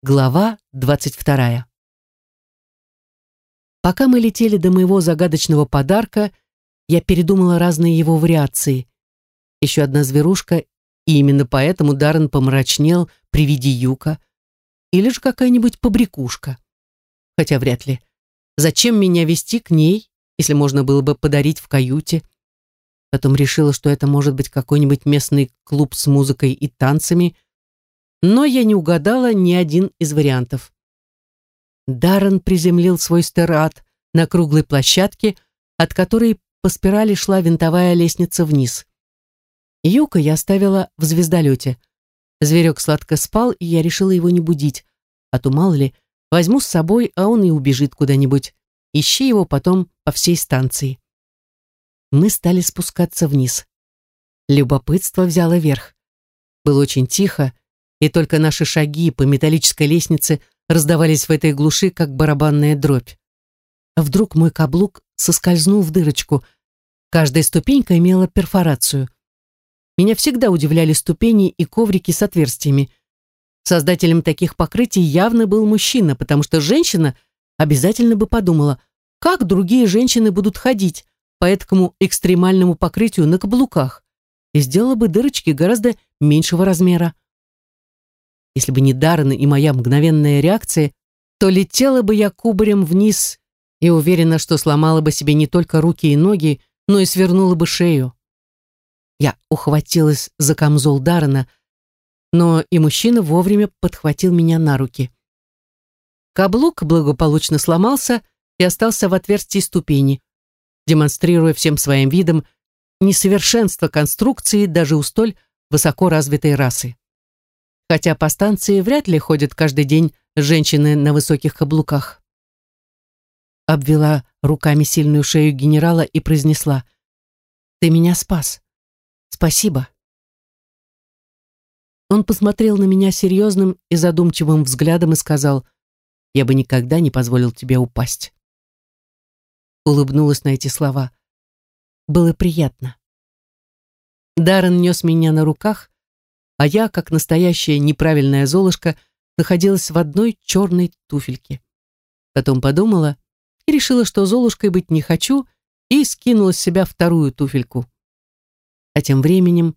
Глава двадцать вторая. Пока мы летели до моего загадочного подарка, я передумала разные его вариации. Еще одна зверушка, и именно поэтому Даррен помрачнел при виде юка. Или же какая-нибудь побрякушка. Хотя вряд ли. Зачем меня вести к ней, если можно было бы подарить в каюте? Потом решила, что это может быть какой-нибудь местный клуб с музыкой и танцами – но я не угадала ни один из вариантов. Даррен приземлил свой стерат на круглой площадке, от которой по спирали шла винтовая лестница вниз. Юка я оставила в звездолете. Зверек сладко спал, и я решила его не будить. А то, мало ли, возьму с собой, а он и убежит куда-нибудь. Ищи его потом по всей станции. Мы стали спускаться вниз. Любопытство взяло верх. Было очень тихо, и только наши шаги по металлической лестнице раздавались в этой глуши, как барабанная дробь. А вдруг мой каблук соскользнул в дырочку. Каждая ступенька имела перфорацию. Меня всегда удивляли ступени и коврики с отверстиями. Создателем таких покрытий явно был мужчина, потому что женщина обязательно бы подумала, как другие женщины будут ходить по этому экстремальному покрытию на каблуках, и сделала бы дырочки гораздо меньшего размера. Если бы не Даррен и моя мгновенная реакция, то летела бы я кубарем вниз и уверена, что сломала бы себе не только руки и ноги, но и свернула бы шею. Я ухватилась за камзол Даррена, но и мужчина вовремя подхватил меня на руки. Каблук благополучно сломался и остался в отверстии ступени, демонстрируя всем своим видом несовершенство конструкции даже у столь высоко развитой расы хотя по станции вряд ли ходят каждый день женщины на высоких каблуках. Обвела руками сильную шею генерала и произнесла «Ты меня спас. Спасибо». Он посмотрел на меня серьезным и задумчивым взглядом и сказал «Я бы никогда не позволил тебе упасть». Улыбнулась на эти слова. Было приятно. Даррен нес меня на руках, а я, как настоящая неправильная золушка, находилась в одной черной туфельке. Потом подумала и решила, что золушкой быть не хочу, и скинула с себя вторую туфельку. А тем временем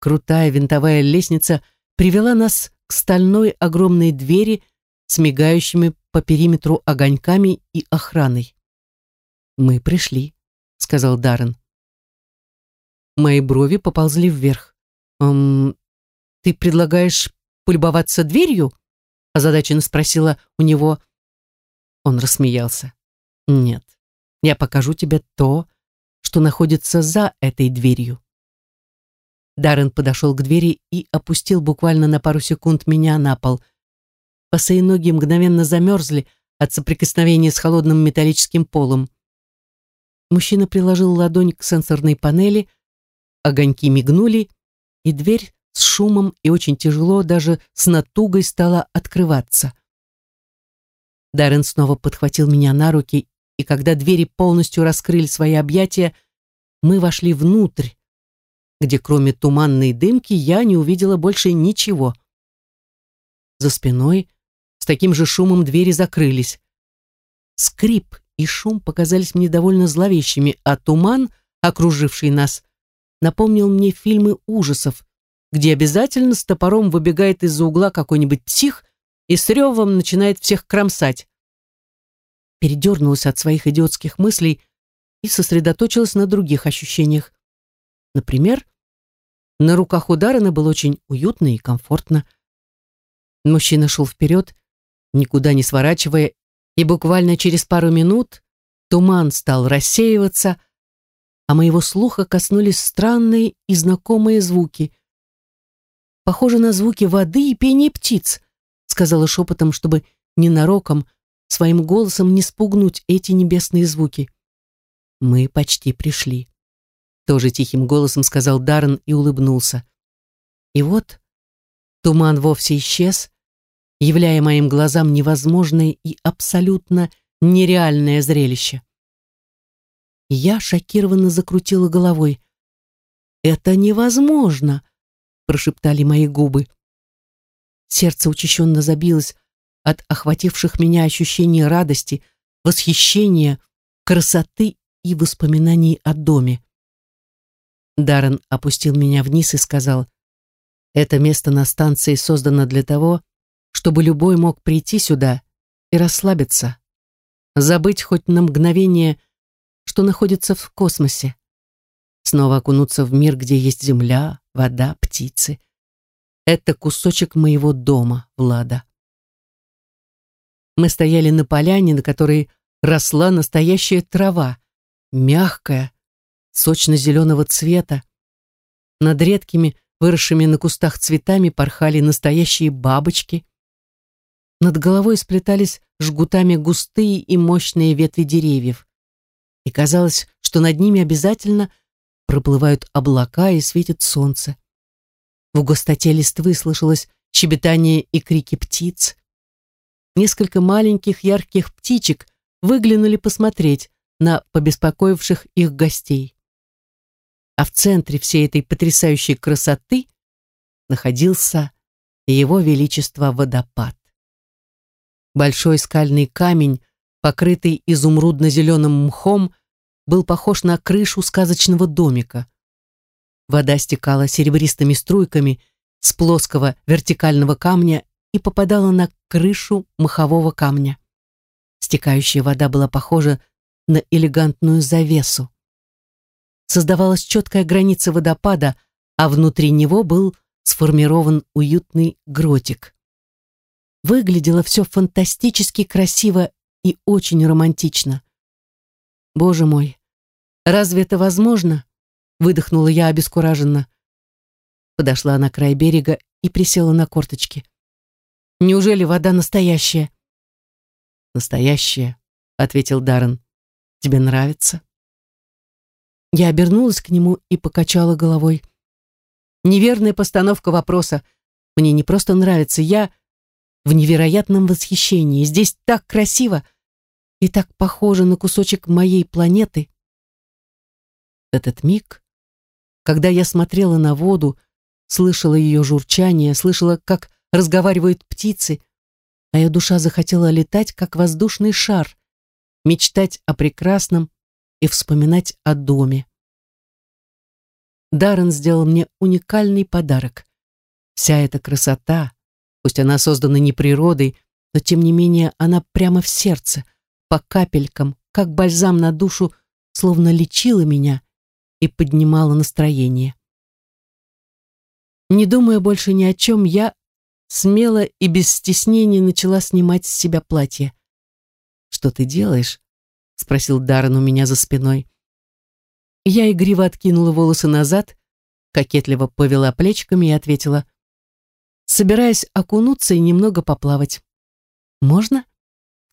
крутая винтовая лестница привела нас к стальной огромной двери с мигающими по периметру огоньками и охраной. «Мы пришли», — сказал Даррен. Мои брови поползли вверх. «Эм, «Ты предлагаешь полюбоваться дверью?» озадаченно спросила у него. Он рассмеялся. «Нет, я покажу тебе то, что находится за этой дверью». Даррен подошел к двери и опустил буквально на пару секунд меня на пол. Босые ноги мгновенно замерзли от соприкосновения с холодным металлическим полом. Мужчина приложил ладонь к сенсорной панели, огоньки мигнули, и дверь с шумом и очень тяжело, даже с натугой стала открываться. Даррен снова подхватил меня на руки, и когда двери полностью раскрыли свои объятия, мы вошли внутрь, где кроме туманной дымки я не увидела больше ничего. За спиной с таким же шумом двери закрылись. Скрип и шум показались мне довольно зловещими, а туман, окруживший нас, напомнил мне фильмы ужасов, где обязательно с топором выбегает из-за угла какой-нибудь псих и с ревом начинает всех кромсать. Передернулась от своих идиотских мыслей и сосредоточилась на других ощущениях. Например, на руках у Даррена было очень уютно и комфортно. Мужчина шел вперед, никуда не сворачивая, и буквально через пару минут туман стал рассеиваться, а моего слуха коснулись странные и знакомые звуки — Похоже на звуки воды и пение птиц, сказала шепотом, чтобы ненароком, своим голосом не спугнуть эти небесные звуки. Мы почти пришли. Тоже тихим голосом сказал Даррен и улыбнулся. И вот туман вовсе исчез, являя моим глазам невозможное и абсолютно нереальное зрелище. Я шокированно закрутила головой. «Это невозможно!» Прошептали мои губы. Сердце учащенно забилось, от охвативших меня ощущений радости, восхищения, красоты и воспоминаний о доме. Даррен опустил меня вниз и сказал, «Это место на станции создано для того, чтобы любой мог прийти сюда и расслабиться, забыть хоть на мгновение, что находится в космосе, снова окунуться в мир, где есть земля, вода, птицы. Это кусочек моего дома, Влада. Мы стояли на поляне, на которой росла настоящая трава, мягкая, сочно-зеленого цвета. Над редкими, выросшими на кустах цветами порхали настоящие бабочки. Над головой сплетались жгутами густые и мощные ветви деревьев. И казалось, что над ними обязательно проплывают облака и светит солнце. В густоте листвы слышалось щебетание и крики птиц. Несколько маленьких ярких птичек выглянули посмотреть на побеспокоивших их гостей. А в центре всей этой потрясающей красоты находился его величество водопад. Большой скальный камень, покрытый изумрудно-зеленым мхом, был похож на крышу сказочного домика. Вода стекала серебристыми струйками с плоского вертикального камня и попадала на крышу махового камня. Стекающая вода была похожа на элегантную завесу. Создавалась четкая граница водопада, а внутри него был сформирован уютный гротик. Выглядело все фантастически красиво и очень романтично. Боже мой, разве это возможно? Выдохнула я обескураженно. Подошла на край берега и присела на корточки. Неужели вода настоящая? Настоящая, ответил Даррен. Тебе нравится? Я обернулась к нему и покачала головой. Неверная постановка вопроса. Мне не просто нравится, я в невероятном восхищении. Здесь так красиво и так похоже на кусочек моей планеты. Этот миг, когда я смотрела на воду, слышала ее журчание, слышала, как разговаривают птицы, моя душа захотела летать, как воздушный шар, мечтать о прекрасном и вспоминать о доме. Даррен сделал мне уникальный подарок. Вся эта красота, пусть она создана не природой, но тем не менее она прямо в сердце, по капелькам, как бальзам на душу, словно лечила меня и поднимала настроение. Не думая больше ни о чем, я смело и без стеснения начала снимать с себя платье. «Что ты делаешь?» — спросил Даррен у меня за спиной. Я игриво откинула волосы назад, кокетливо повела плечиками и ответила, собираясь окунуться и немного поплавать. «Можно?»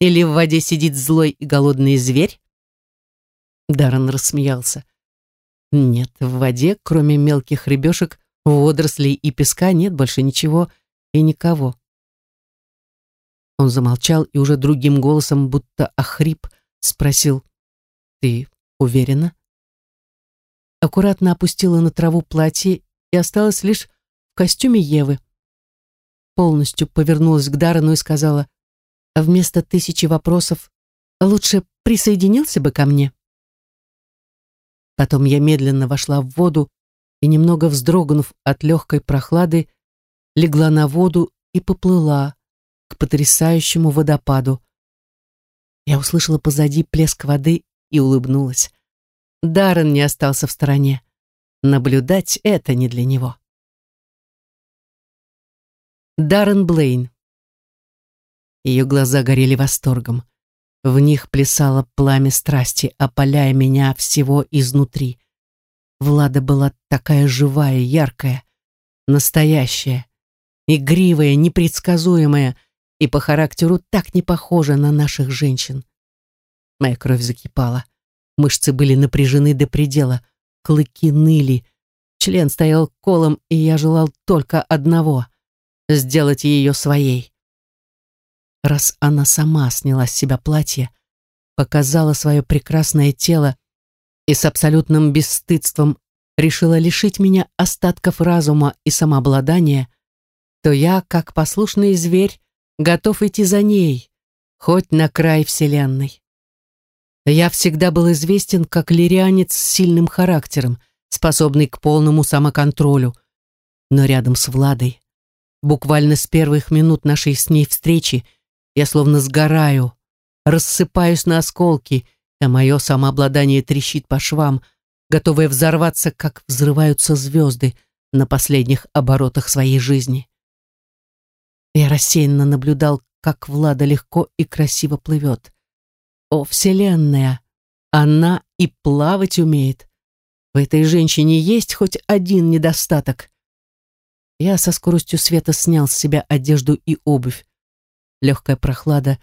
Или в воде сидит злой и голодный зверь? Даррен рассмеялся. Нет, в воде, кроме мелких рыбешек, водорослей и песка, нет больше ничего и никого. Он замолчал и уже другим голосом, будто охрип, спросил. «Ты уверена?» Аккуратно опустила на траву платье и осталась лишь в костюме Евы. Полностью повернулась к Даррену и сказала, вместо тысячи вопросов лучше присоединился бы ко мне. Потом я медленно вошла в воду и, немного вздрогнув от легкой прохлады, легла на воду и поплыла к потрясающему водопаду. Я услышала позади плеск воды и улыбнулась. Даррен не остался в стороне. Наблюдать это не для него. Даррен Блейн ее глаза горели восторгом. В них плясало пламя страсти, опаляя меня всего изнутри. Влада была такая живая, яркая, настоящая, игривая, непредсказуемая и по характеру так не похожа на наших женщин. Моя кровь закипала, мышцы были напряжены до предела, клыки ныли, член стоял колом, и я желал только одного — сделать ее своей раз она сама сняла с себя платье, показала свое прекрасное тело и с абсолютным бесстыдством решила лишить меня остатков разума и самообладания, то я, как послушный зверь, готов идти за ней, хоть на край вселенной. Я всегда был известен как лирианец с сильным характером, способный к полному самоконтролю. Но рядом с Владой, буквально с первых минут нашей с ней встречи, я словно сгораю, рассыпаюсь на осколки, а мое самообладание трещит по швам, готовое взорваться, как взрываются звезды на последних оборотах своей жизни. Я рассеянно наблюдал, как Влада легко и красиво плывет. О, Вселенная! Она и плавать умеет. В этой женщине есть хоть один недостаток. Я со скоростью света снял с себя одежду и обувь. Легкая прохлада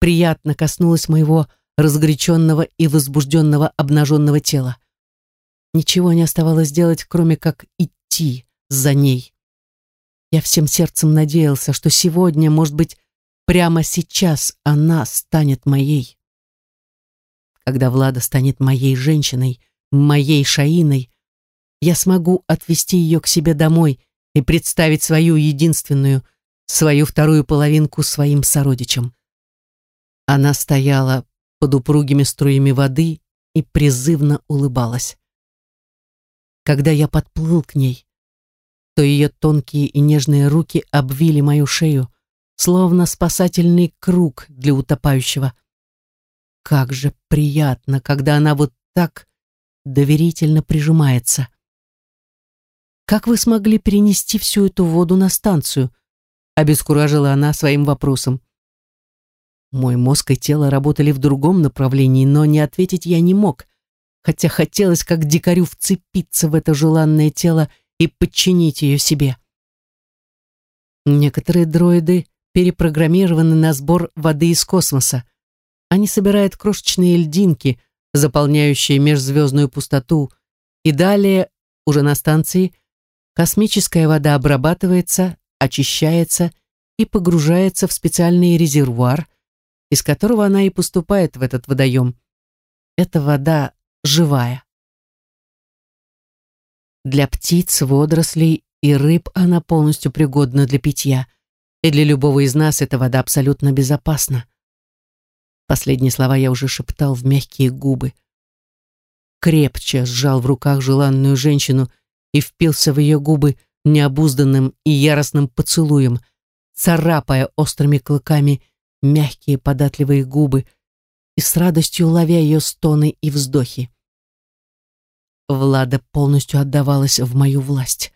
приятно коснулась моего разгоряченного и возбужденного обнаженного тела. Ничего не оставалось делать, кроме как идти за ней. Я всем сердцем надеялся, что сегодня, может быть, прямо сейчас она станет моей. Когда Влада станет моей женщиной, моей Шаиной, я смогу отвести ее к себе домой и представить свою единственную, свою вторую половинку своим сородичам. Она стояла под упругими струями воды и призывно улыбалась. Когда я подплыл к ней, то ее тонкие и нежные руки обвили мою шею, словно спасательный круг для утопающего. Как же приятно, когда она вот так доверительно прижимается. «Как вы смогли перенести всю эту воду на станцию?» Обескуражила она своим вопросом. Мой мозг и тело работали в другом направлении, но не ответить я не мог, хотя хотелось как дикарю вцепиться в это желанное тело и подчинить ее себе. Некоторые дроиды перепрограммированы на сбор воды из космоса. Они собирают крошечные льдинки, заполняющие межзвездную пустоту, и далее, уже на станции, космическая вода обрабатывается, очищается и погружается в специальный резервуар, из которого она и поступает в этот водоем. Эта вода живая. Для птиц, водорослей и рыб она полностью пригодна для питья, и для любого из нас эта вода абсолютно безопасна. Последние слова я уже шептал в мягкие губы. Крепче сжал в руках желанную женщину и впился в ее губы необузданным и яростным поцелуем, царапая острыми клыками мягкие податливые губы и с радостью ловя ее стоны и вздохи. Влада полностью отдавалась в мою власть.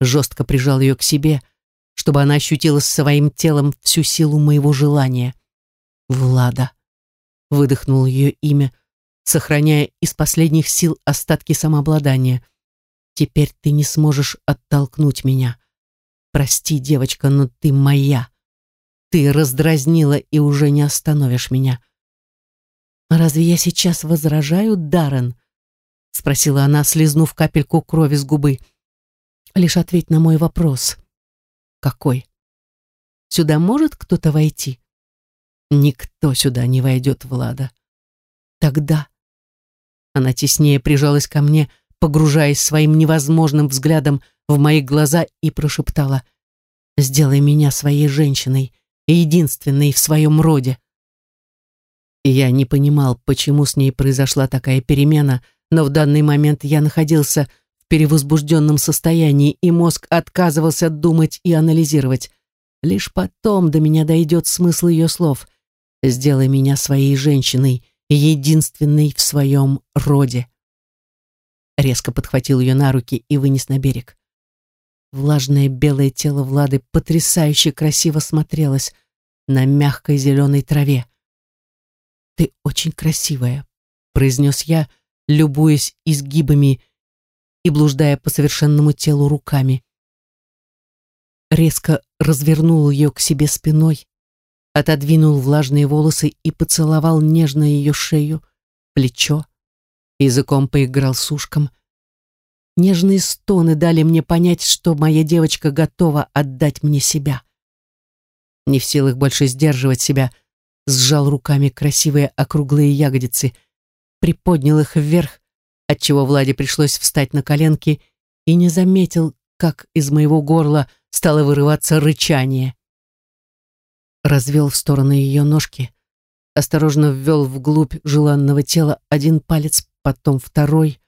Жестко прижал ее к себе, чтобы она ощутила своим телом всю силу моего желания. Влада. Выдохнул ее имя, сохраняя из последних сил остатки самообладания. Теперь ты не сможешь оттолкнуть меня. Прости, девочка, но ты моя. Ты раздразнила и уже не остановишь меня. Разве я сейчас возражаю, Даррен? Спросила она, слезнув капельку крови с губы. Лишь ответь на мой вопрос. Какой? Сюда может кто-то войти? Никто сюда не войдет, Влада. Тогда... Она теснее прижалась ко мне, погружаясь своим невозможным взглядом в мои глаза и прошептала «Сделай меня своей женщиной, и единственной в своем роде. я не понимал, почему с ней произошла такая перемена, но в данный момент я находился в перевозбужденном состоянии, и мозг отказывался думать и анализировать. Лишь потом до меня дойдет смысл ее слов. «Сделай меня своей женщиной, единственной в своем роде». Резко подхватил ее на руки и вынес на берег. Влажное белое тело Влады потрясающе красиво смотрелось на мягкой зеленой траве. «Ты очень красивая», — произнес я, любуясь изгибами и блуждая по совершенному телу руками. Резко развернул ее к себе спиной, отодвинул влажные волосы и поцеловал нежно ее шею, плечо, языком поиграл с ушком — Нежные стоны дали мне понять, что моя девочка готова отдать мне себя. Не в силах больше сдерживать себя, сжал руками красивые округлые ягодицы, приподнял их вверх, отчего Владе пришлось встать на коленки и не заметил, как из моего горла стало вырываться рычание. развел в стороны ее ножки, осторожно ввел вглубь желанного тела один палец, потом второй.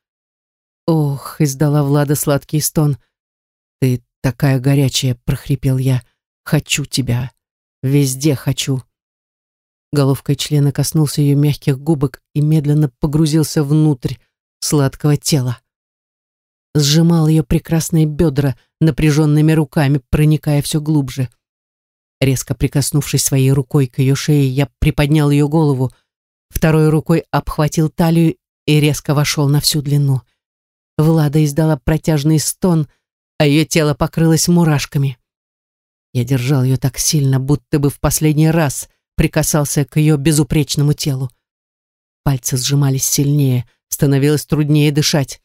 Ох, издала Влада сладкий стон. «Ты такая горячая!» — прохрипел я. «Хочу тебя! Везде хочу!» Головкой члена коснулся ее мягких губок и медленно погрузился внутрь сладкого тела. Сжимал ее прекрасные бедра напряженными руками, проникая все глубже. Резко прикоснувшись своей рукой к ее шее, я приподнял ее голову, второй рукой обхватил талию и резко вошел на всю длину. Влада издала протяжный стон, а ее тело покрылось мурашками. Я держал ее так сильно, будто бы в последний раз прикасался к ее безупречному телу. Пальцы сжимались сильнее, становилось труднее дышать.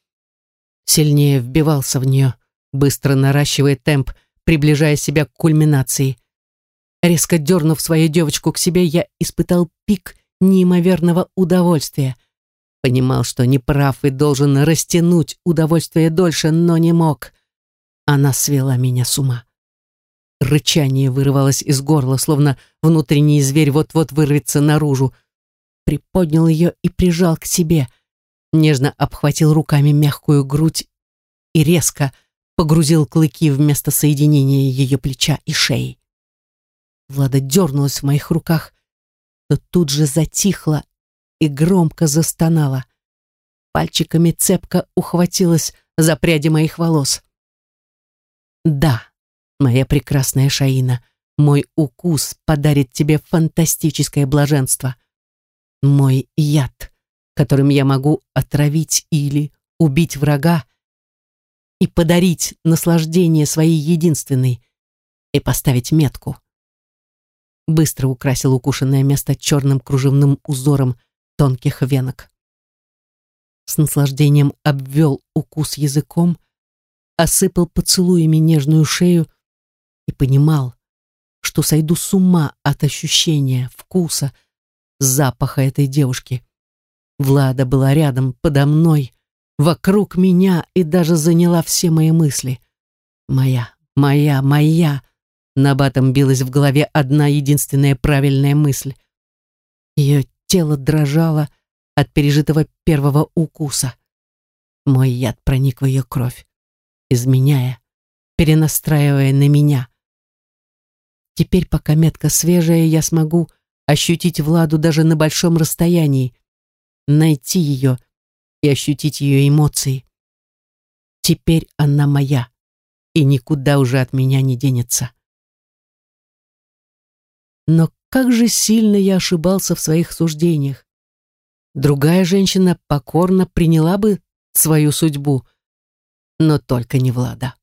Сильнее вбивался в нее, быстро наращивая темп, приближая себя к кульминации. Резко дернув свою девочку к себе, я испытал пик неимоверного удовольствия. Понимал, что не прав и должен растянуть удовольствие дольше, но не мог. Она свела меня с ума. Рычание вырывалось из горла, словно внутренний зверь вот-вот вырвется наружу. Приподнял ее и прижал к себе. Нежно обхватил руками мягкую грудь и резко погрузил клыки вместо соединения ее плеча и шеи. Влада дернулась в моих руках, но тут же затихла и громко застонала. Пальчиками цепко ухватилась за пряди моих волос. «Да», Моя прекрасная Шаина, мой укус подарит тебе фантастическое блаженство. Мой яд, которым я могу отравить или убить врага и подарить наслаждение своей единственной и поставить метку. Быстро украсил укушенное место черным кружевным узором тонких венок. С наслаждением обвел укус языком, осыпал поцелуями нежную шею, и понимал, что сойду с ума от ощущения, вкуса, запаха этой девушки. Влада была рядом, подо мной, вокруг меня и даже заняла все мои мысли. Моя, моя, моя. На батом билась в голове одна единственная правильная мысль. Ее тело дрожало от пережитого первого укуса. Мой яд проник в ее кровь, изменяя, перенастраивая на меня. Теперь, пока метка свежая, я смогу ощутить Владу даже на большом расстоянии, найти ее и ощутить ее эмоции. Теперь она моя и никуда уже от меня не денется. Но как же сильно я ошибался в своих суждениях. Другая женщина покорно приняла бы свою судьбу, но только не Влада.